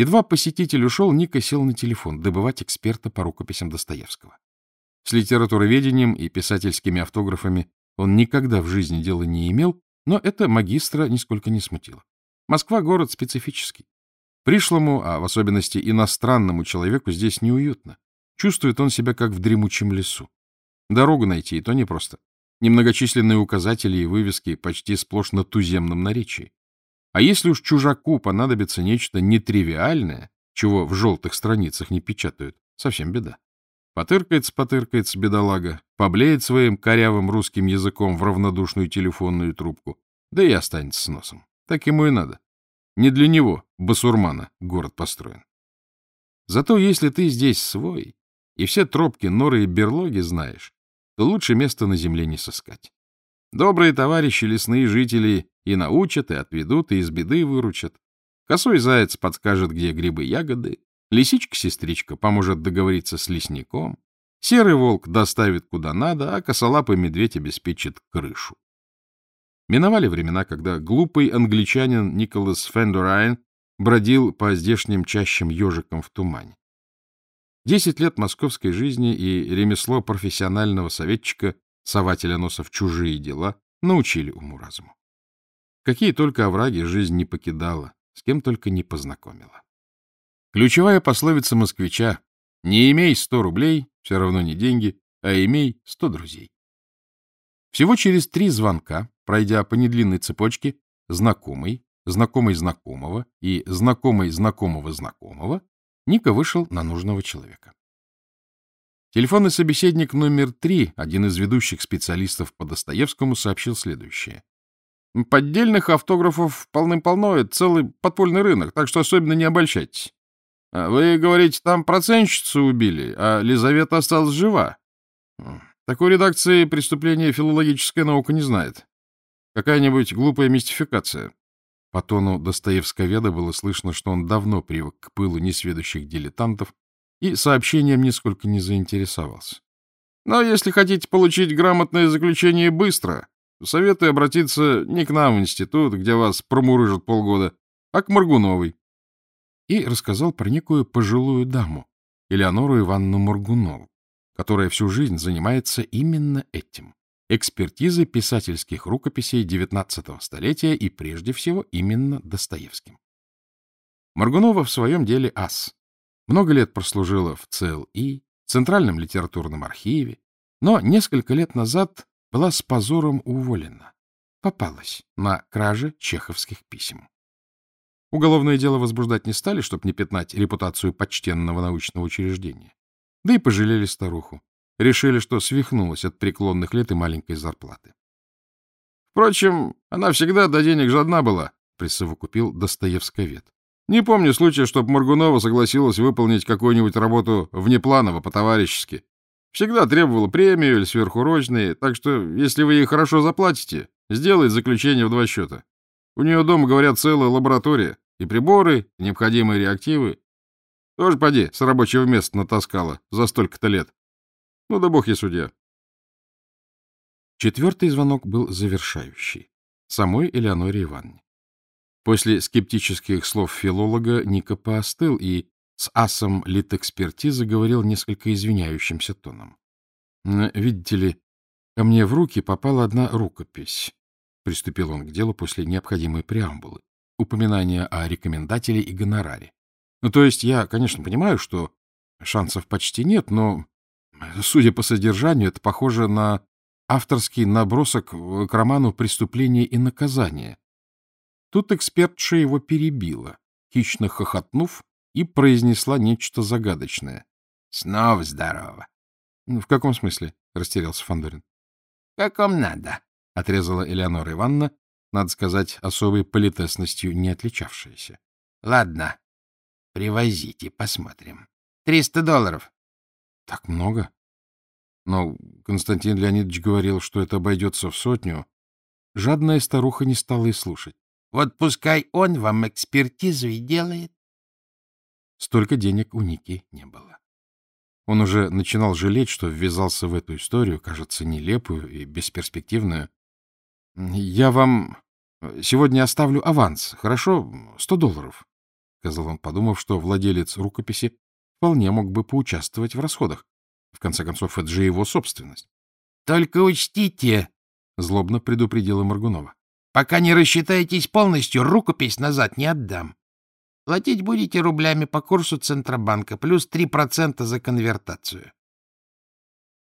Едва посетитель ушел, Ника сел на телефон добывать эксперта по рукописям Достоевского. С литературоведением и писательскими автографами он никогда в жизни дела не имел, но это магистра нисколько не смутило. Москва — город специфический. Пришлому, а в особенности иностранному человеку здесь неуютно. Чувствует он себя как в дремучем лесу. Дорогу найти и то непросто. Немногочисленные указатели и вывески почти сплошь на туземном наречии. А если уж чужаку понадобится нечто нетривиальное, чего в желтых страницах не печатают, совсем беда. Потыркается, потыркается бедолага, поблеет своим корявым русским языком в равнодушную телефонную трубку, да и останется с носом. Так ему и надо. Не для него, басурмана, город построен. Зато если ты здесь свой, и все тропки, норы и берлоги знаешь, то лучше места на земле не сыскать. Добрые товарищи лесные жители и научат, и отведут, и из беды выручат. Косой заяц подскажет, где грибы-ягоды, лисичка-сестричка поможет договориться с лесником, серый волк доставит куда надо, а косолапый медведь обеспечит крышу. Миновали времена, когда глупый англичанин Николас Фендурайн бродил по здешним чащам ежиком в тумане. Десять лет московской жизни и ремесло профессионального советчика, сователя носа в чужие дела, научили уму-разуму. Какие только овраги жизнь не покидала, с кем только не познакомила. Ключевая пословица москвича «Не имей сто рублей, все равно не деньги, а имей сто друзей». Всего через три звонка, пройдя по недлинной цепочке, знакомый, знакомый знакомого и знакомый знакомого знакомого, Ника вышел на нужного человека. Телефонный собеседник номер три, один из ведущих специалистов по Достоевскому, сообщил следующее. Поддельных автографов полным-полно, это целый подпольный рынок, так что особенно не обольщайтесь. А вы говорите, там процентщицу убили, а Лизавета осталась жива. Такой редакции преступления филологическая наука не знает. Какая-нибудь глупая мистификация. По тону Достоевсковеда было слышно, что он давно привык к пылу несведущих дилетантов и сообщением нисколько не заинтересовался. Но если хотите получить грамотное заключение быстро, советую обратиться не к нам в институт, где вас промурыжат полгода, а к Моргуновой. И рассказал про некую пожилую даму, Элеонору Ивановну Моргунову, которая всю жизнь занимается именно этим экспертизы писательских рукописей XIX столетия и прежде всего именно Достоевским. Маргунова в своем деле ас. Много лет прослужила в ЦЛИ, Центральном литературном архиве, но несколько лет назад была с позором уволена. Попалась на краже чеховских писем. Уголовное дело возбуждать не стали, чтобы не пятнать репутацию почтенного научного учреждения. Да и пожалели старуху решили, что свихнулась от преклонных лет и маленькой зарплаты. Впрочем, она всегда до денег жадна была, присовокупил Достоевсковед. Не помню случая, чтобы Моргунова согласилась выполнить какую-нибудь работу внепланово, по-товарищески. Всегда требовала премию или сверхурочные, так что, если вы ей хорошо заплатите, сделает заключение в два счета. У нее дома, говорят, целая лаборатория, и приборы, и необходимые реактивы. Тоже, поди, с рабочего места натаскала за столько-то лет. Ну да бог я судья. Четвертый звонок был завершающий. Самой Элеоноре Ивановне. После скептических слов филолога Ника поостыл и с асом литэкспертизы говорил несколько извиняющимся тоном. «Видите ли, ко мне в руки попала одна рукопись», — приступил он к делу после необходимой преамбулы, упоминания о рекомендателе и гонораре. «Ну, то есть я, конечно, понимаю, что шансов почти нет, но Судя по содержанию, это похоже на авторский набросок к роману «Преступление и наказание». Тут экспертша его перебила, хищно хохотнув, и произнесла нечто загадочное. — Снова здорово. — В каком смысле? — растерялся Фандорин. каком надо, — отрезала Элеонора Ивановна, надо сказать, особой политесностью не отличавшаяся. — Ладно, привозите, посмотрим. Триста долларов. Так много? Но Константин Леонидович говорил, что это обойдется в сотню. Жадная старуха не стала и слушать. Вот пускай он вам экспертизу и делает. Столько денег у Ники не было. Он уже начинал жалеть, что ввязался в эту историю, кажется, нелепую и бесперспективную. — Я вам сегодня оставлю аванс, хорошо? Сто долларов. — сказал он, подумав, что владелец рукописи вполне мог бы поучаствовать в расходах. В конце концов, это же его собственность. — Только учтите, — злобно предупредила Маргунова. — Пока не рассчитаетесь полностью, рукопись назад не отдам. Платить будете рублями по курсу Центробанка, плюс 3% за конвертацию.